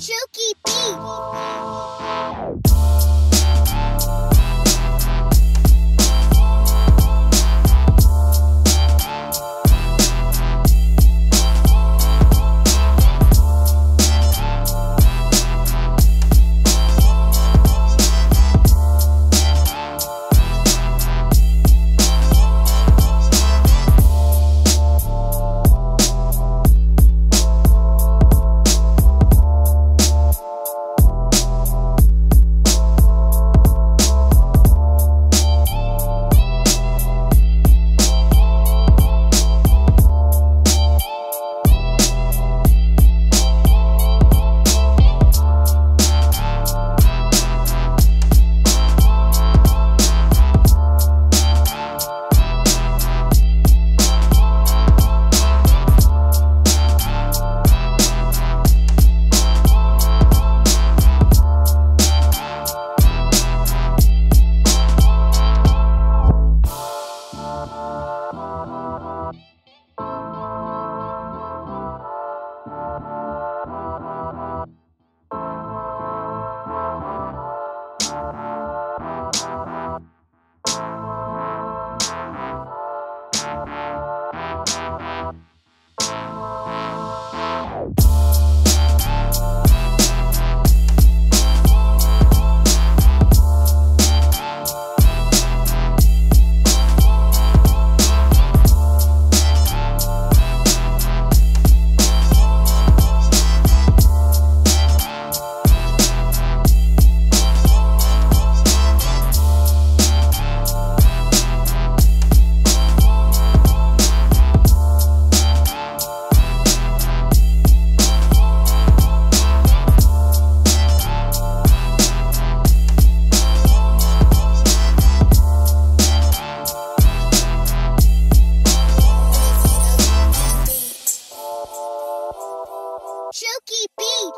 Chucky. Thank you. Chooky Beat.